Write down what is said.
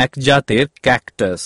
এক জাতের ক্যাকটাস।